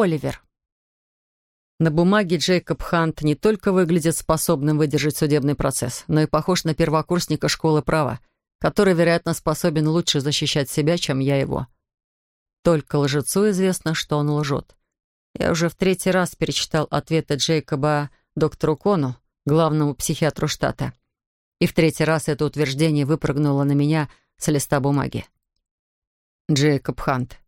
Оливер. На бумаге Джейкоб Хант не только выглядит способным выдержать судебный процесс, но и похож на первокурсника школы права, который, вероятно, способен лучше защищать себя, чем я его. Только лжецу известно, что он лжет. Я уже в третий раз перечитал ответы Джейкоба доктору Кону, главному психиатру штата. И в третий раз это утверждение выпрыгнуло на меня с листа бумаги. Джейкоб Хант.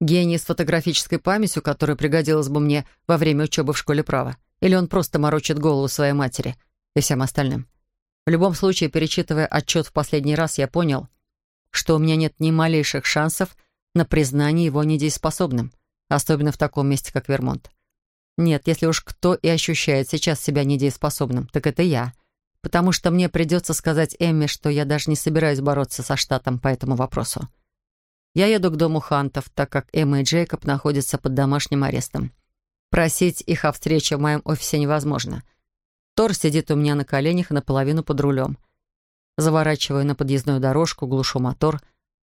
Гений с фотографической памятью, которая пригодилась бы мне во время учебы в школе права. Или он просто морочит голову своей матери и всем остальным. В любом случае, перечитывая отчет в последний раз, я понял, что у меня нет ни малейших шансов на признание его недееспособным, особенно в таком месте, как Вермонт. Нет, если уж кто и ощущает сейчас себя недееспособным, так это я. Потому что мне придется сказать Эмме, что я даже не собираюсь бороться со штатом по этому вопросу. Я еду к дому Хантов, так как Эмма и Джейкоб находятся под домашним арестом. Просить их о встрече в моем офисе невозможно. Тор сидит у меня на коленях и наполовину под рулем. Заворачиваю на подъездную дорожку, глушу мотор,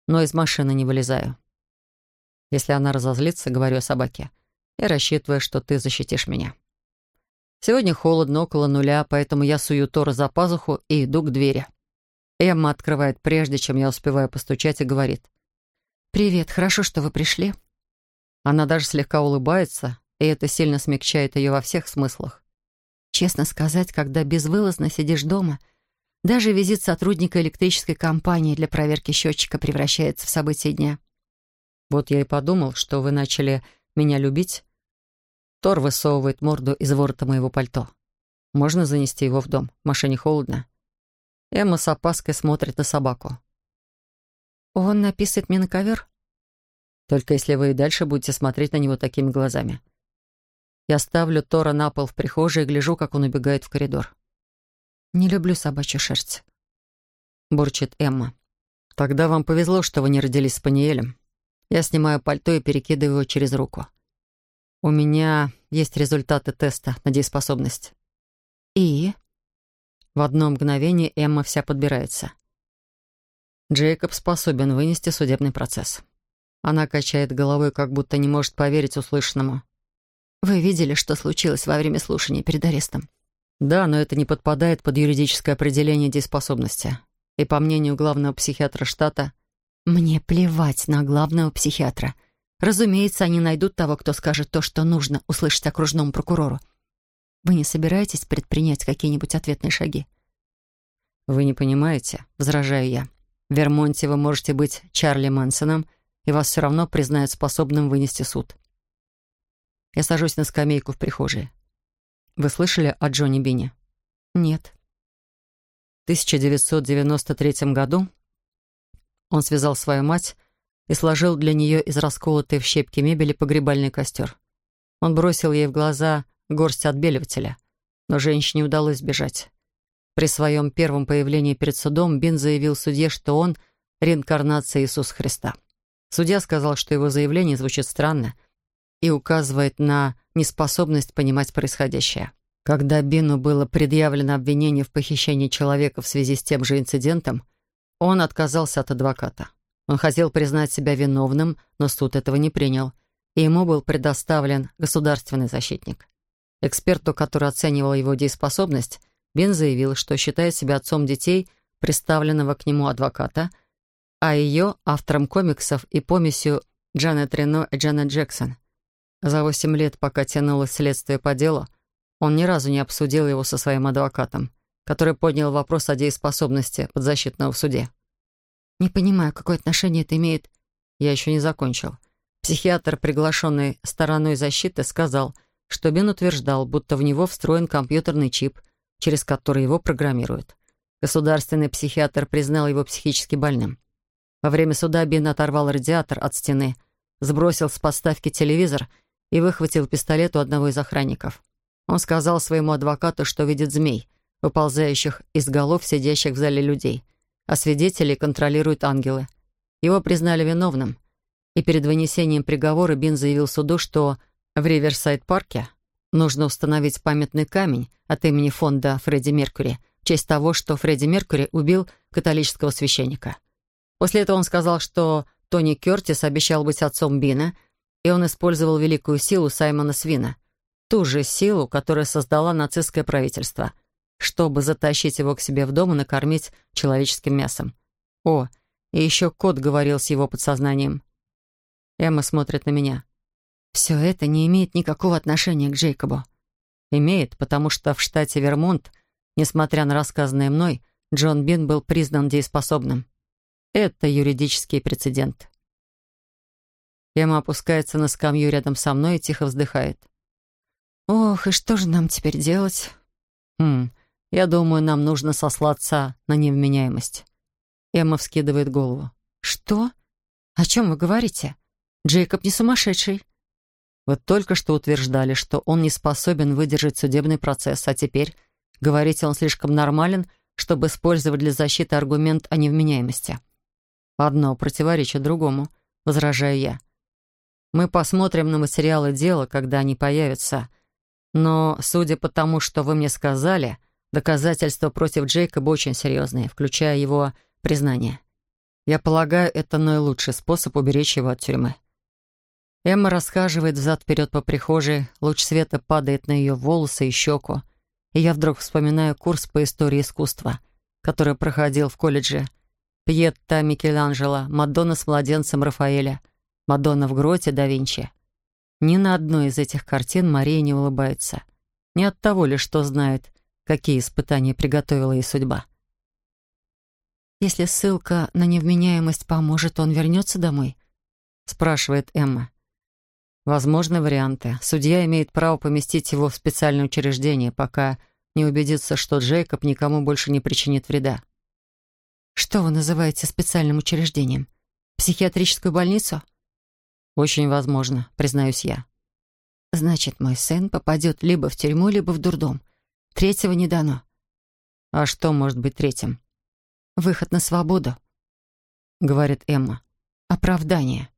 но из машины не вылезаю. Если она разозлится, говорю о собаке. Я рассчитываю, что ты защитишь меня. Сегодня холодно, около нуля, поэтому я сую Тора за пазуху и иду к двери. Эмма открывает прежде, чем я успеваю постучать, и говорит. «Привет, хорошо, что вы пришли». Она даже слегка улыбается, и это сильно смягчает ее во всех смыслах. Честно сказать, когда безвылазно сидишь дома, даже визит сотрудника электрической компании для проверки счетчика превращается в событие дня. Вот я и подумал, что вы начали меня любить. Тор высовывает морду из ворота моего пальто. Можно занести его в дом? В машине холодно. Эмма с опаской смотрит на собаку. «Он написает мне на ковер?» «Только если вы и дальше будете смотреть на него такими глазами». Я ставлю Тора на пол в прихожей и гляжу, как он убегает в коридор. «Не люблю собачью шерсть», — бурчит Эмма. «Тогда вам повезло, что вы не родились с Паниелем. Я снимаю пальто и перекидываю его через руку. У меня есть результаты теста на дееспособность. И? В одно мгновение Эмма вся подбирается. Джейкоб способен вынести судебный процесс. Она качает головой, как будто не может поверить услышанному. «Вы видели, что случилось во время слушания перед арестом?» «Да, но это не подпадает под юридическое определение дееспособности. И по мнению главного психиатра штата, мне плевать на главного психиатра. Разумеется, они найдут того, кто скажет то, что нужно услышать окружному прокурору. Вы не собираетесь предпринять какие-нибудь ответные шаги? Вы не понимаете, возражаю я. В Вермонте вы можете быть Чарли Мэнсоном, и вас все равно признают способным вынести суд. Я сажусь на скамейку в прихожей. Вы слышали о Джонни Бине? Нет. В 1993 году он связал свою мать и сложил для нее из расколотой в щепки мебели погребальный костер. Он бросил ей в глаза горсть отбеливателя, но женщине удалось сбежать. При своем первом появлении перед судом Бин заявил судье, что он — реинкарнация Иисуса Христа. Судья сказал, что его заявление звучит странно и указывает на неспособность понимать происходящее. Когда Бину было предъявлено обвинение в похищении человека в связи с тем же инцидентом, он отказался от адвоката. Он хотел признать себя виновным, но суд этого не принял, и ему был предоставлен государственный защитник. Эксперту, который оценивал его дееспособность, Бин заявил, что считает себя отцом детей, представленного к нему адвоката, а ее — автором комиксов и помесью Джанет Рено и Джанет Джексон. За восемь лет, пока тянулось следствие по делу, он ни разу не обсудил его со своим адвокатом который поднял вопрос о дееспособности подзащитного в суде. «Не понимаю, какое отношение это имеет...» Я еще не закончил. Психиатр, приглашенный стороной защиты, сказал, что Бен утверждал, будто в него встроен компьютерный чип, через который его программируют. Государственный психиатр признал его психически больным. Во время суда Бен оторвал радиатор от стены, сбросил с подставки телевизор и выхватил пистолет у одного из охранников. Он сказал своему адвокату, что видит змей, выползающих из голов сидящих в зале людей, а свидетелей контролируют ангелы. Его признали виновным, и перед вынесением приговора Бин заявил суду, что в Риверсайд-парке нужно установить памятный камень от имени фонда Фредди Меркьюри в честь того, что Фредди Меркьюри убил католического священника. После этого он сказал, что Тони Кертис обещал быть отцом Бина и он использовал великую силу Саймона Свина, ту же силу, которая создала нацистское правительство, чтобы затащить его к себе в дом и накормить человеческим мясом. О, и еще кот говорил с его подсознанием. Эмма смотрит на меня. Все это не имеет никакого отношения к Джейкобу. Имеет, потому что в штате Вермонт, несмотря на рассказанное мной, Джон Бин был признан дееспособным. Это юридический прецедент. Эмма опускается на скамью рядом со мной и тихо вздыхает. «Ох, и что же нам теперь делать?» «Хм, я думаю, нам нужно сослаться на невменяемость». Эмма вскидывает голову. «Что? О чем вы говорите? Джейкоб не сумасшедший». Вы только что утверждали, что он не способен выдержать судебный процесс, а теперь говорите, он слишком нормален, чтобы использовать для защиты аргумент о невменяемости. Одно противоречит другому, возражаю я. Мы посмотрим на материалы дела, когда они появятся. Но, судя по тому, что вы мне сказали, доказательства против Джейкоба очень серьезные, включая его признание. Я полагаю, это наилучший способ уберечь его от тюрьмы. Эмма расхаживает взад-вперед по прихожей, луч света падает на ее волосы и щеку, и я вдруг вспоминаю курс по истории искусства, который проходил в колледже. Пьетта Микеланджело, Мадонна с младенцем Рафаэля, Мадонна в гроте да Винчи. Ни на одной из этих картин Мария не улыбается. Не от того ли, что знает, какие испытания приготовила ей судьба. «Если ссылка на невменяемость поможет, он вернется домой?» — спрашивает Эмма. Возможны варианты. Судья имеет право поместить его в специальное учреждение, пока не убедится, что Джейкоб никому больше не причинит вреда. Что вы называете специальным учреждением? Психиатрическую больницу? Очень возможно, признаюсь я. Значит, мой сын попадет либо в тюрьму, либо в дурдом. Третьего не дано. А что может быть третьим? Выход на свободу, говорит Эмма. Оправдание.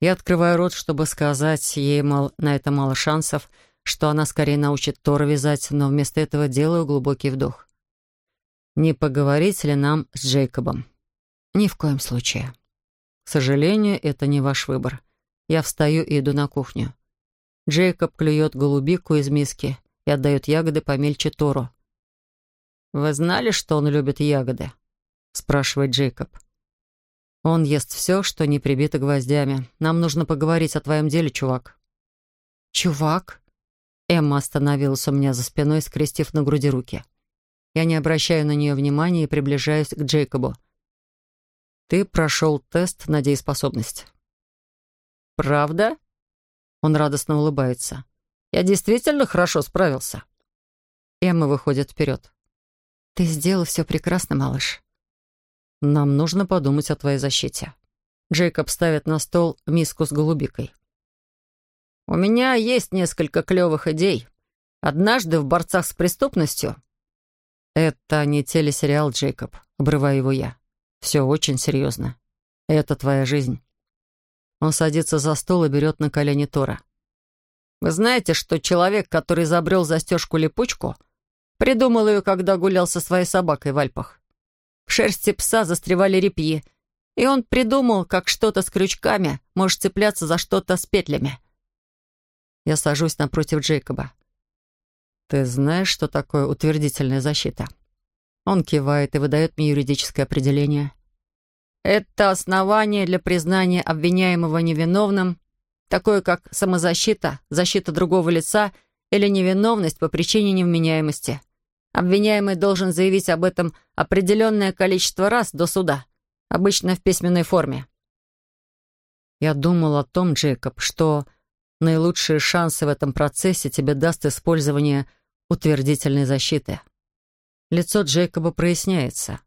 Я открываю рот, чтобы сказать ей, мол, на это мало шансов, что она скорее научит Тора вязать, но вместо этого делаю глубокий вдох. Не поговорить ли нам с Джейкобом? Ни в коем случае. К сожалению, это не ваш выбор. Я встаю и иду на кухню. Джейкоб клюет голубику из миски и отдает ягоды помельче Тору. «Вы знали, что он любит ягоды?» — спрашивает Джейкоб. Он ест все, что не прибито гвоздями. Нам нужно поговорить о твоем деле, чувак». «Чувак?» Эмма остановилась у меня за спиной, скрестив на груди руки. Я не обращаю на нее внимания и приближаюсь к Джейкобу. «Ты прошел тест на дееспособность». «Правда?» Он радостно улыбается. «Я действительно хорошо справился». Эмма выходит вперед. «Ты сделал все прекрасно, малыш. «Нам нужно подумать о твоей защите». Джейкоб ставит на стол миску с голубикой. «У меня есть несколько клевых идей. Однажды в «Борцах с преступностью» «Это не телесериал, Джейкоб», — обрываю его я. «Все очень серьезно. Это твоя жизнь». Он садится за стол и берет на колени Тора. «Вы знаете, что человек, который изобрел застежку-липучку, придумал ее, когда гулял со своей собакой в Альпах? Шерсти пса застревали репьи, и он придумал, как что-то с крючками может цепляться за что-то с петлями. Я сажусь напротив Джейкоба. «Ты знаешь, что такое утвердительная защита?» Он кивает и выдает мне юридическое определение. «Это основание для признания обвиняемого невиновным, такое как самозащита, защита другого лица или невиновность по причине невменяемости. Обвиняемый должен заявить об этом определенное количество раз до суда, обычно в письменной форме. Я думал о том, Джейкоб, что наилучшие шансы в этом процессе тебе даст использование утвердительной защиты. Лицо Джейкоба проясняется.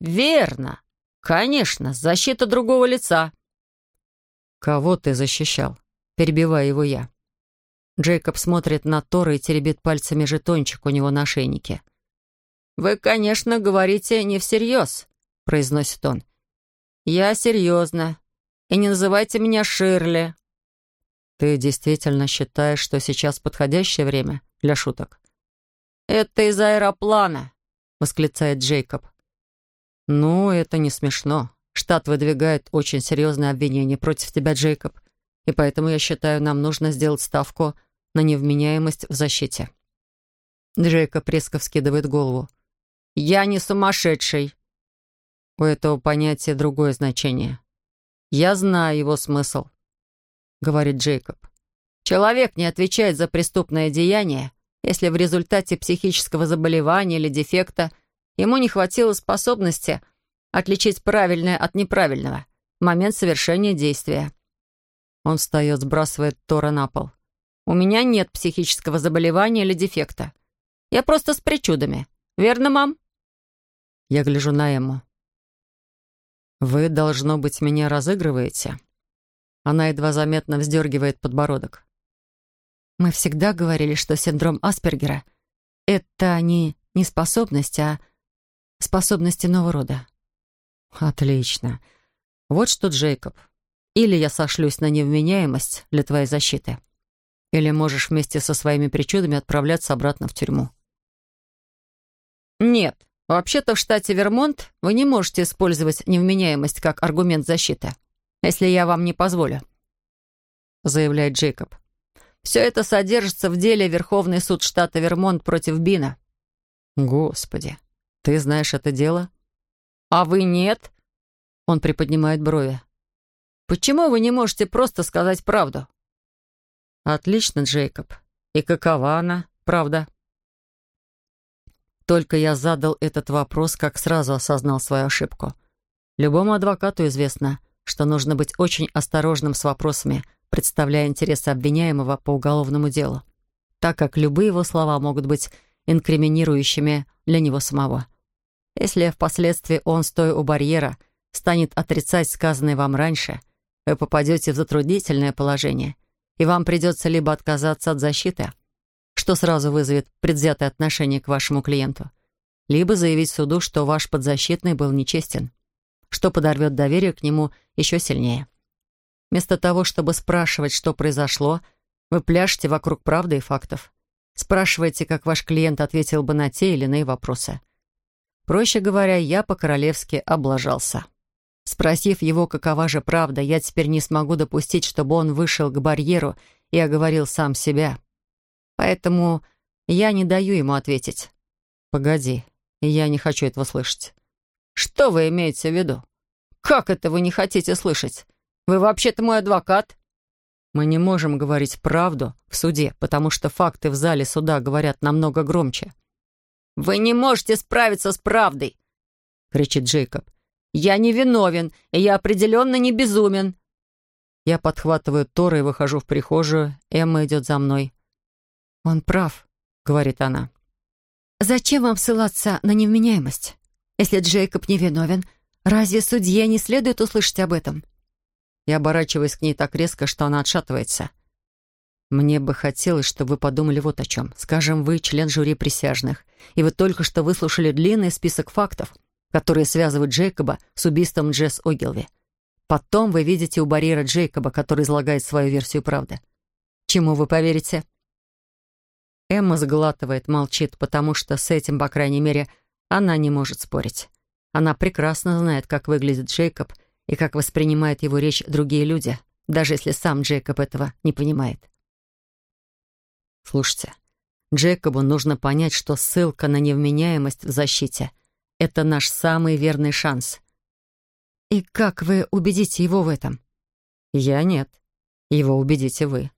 «Верно. Конечно, защита другого лица». «Кого ты защищал?» Перебиваю его я. Джейкоб смотрит на Тора и теребит пальцами жетончик у него на шейнике. «Вы, конечно, говорите не всерьез», — произносит он. «Я серьезно. И не называйте меня Ширли». «Ты действительно считаешь, что сейчас подходящее время для шуток?» «Это из аэроплана», — восклицает Джейкоб. «Ну, это не смешно. Штат выдвигает очень серьезное обвинение против тебя, Джейкоб. И поэтому я считаю, нам нужно сделать ставку на невменяемость в защите». Джейкоб резко вскидывает голову. «Я не сумасшедший!» У этого понятия другое значение. «Я знаю его смысл», — говорит Джейкоб. «Человек не отвечает за преступное деяние, если в результате психического заболевания или дефекта ему не хватило способности отличить правильное от неправильного в момент совершения действия». Он встает, сбрасывает Тора на пол. «У меня нет психического заболевания или дефекта. Я просто с причудами. Верно, мам?» Я гляжу на Эмму. «Вы, должно быть, меня разыгрываете?» Она едва заметно вздергивает подбородок. «Мы всегда говорили, что синдром Аспергера — это не неспособность, а способность иного рода». «Отлично. Вот что, Джейкоб. Или я сошлюсь на невменяемость для твоей защиты, или можешь вместе со своими причудами отправляться обратно в тюрьму». «Нет», Вообще-то в штате Вермонт вы не можете использовать невменяемость как аргумент защиты, если я вам не позволю», — заявляет Джейкоб. «Все это содержится в деле Верховный суд штата Вермонт против Бина». «Господи, ты знаешь это дело?» «А вы нет?» Он приподнимает брови. «Почему вы не можете просто сказать правду?» «Отлично, Джейкоб. И какова она, правда?» Только я задал этот вопрос, как сразу осознал свою ошибку. Любому адвокату известно, что нужно быть очень осторожным с вопросами, представляя интересы обвиняемого по уголовному делу, так как любые его слова могут быть инкриминирующими для него самого. Если впоследствии он, стоя у барьера, станет отрицать сказанное вам раньше, вы попадете в затруднительное положение, и вам придется либо отказаться от защиты, что сразу вызовет предвзятое отношение к вашему клиенту, либо заявить суду, что ваш подзащитный был нечестен, что подорвет доверие к нему еще сильнее. Вместо того, чтобы спрашивать, что произошло, вы пляшете вокруг правды и фактов. Спрашиваете, как ваш клиент ответил бы на те или иные вопросы. Проще говоря, я по-королевски облажался. Спросив его, какова же правда, я теперь не смогу допустить, чтобы он вышел к барьеру и оговорил сам себя. Поэтому я не даю ему ответить. «Погоди, я не хочу этого слышать». «Что вы имеете в виду? Как это вы не хотите слышать? Вы вообще-то мой адвокат?» «Мы не можем говорить правду в суде, потому что факты в зале суда говорят намного громче». «Вы не можете справиться с правдой!» — кричит Джейкоб. «Я не виновен, и я определенно не безумен!» Я подхватываю Тора и выхожу в прихожую. Эмма идет за мной. «Он прав», — говорит она. «Зачем вам ссылаться на невменяемость? Если Джейкоб невиновен, разве судье не следует услышать об этом?» Я оборачиваюсь к ней так резко, что она отшатывается. «Мне бы хотелось, чтобы вы подумали вот о чем. Скажем, вы член жюри присяжных, и вы только что выслушали длинный список фактов, которые связывают Джейкоба с убийством Джесс Огилви. Потом вы видите у барьера Джейкоба, который излагает свою версию правды. Чему вы поверите?» Эмма сглатывает, молчит, потому что с этим, по крайней мере, она не может спорить. Она прекрасно знает, как выглядит Джейкоб и как воспринимают его речь другие люди, даже если сам Джейкоб этого не понимает. Слушайте, Джейкобу нужно понять, что ссылка на невменяемость в защите — это наш самый верный шанс. И как вы убедите его в этом? Я нет. Его убедите вы.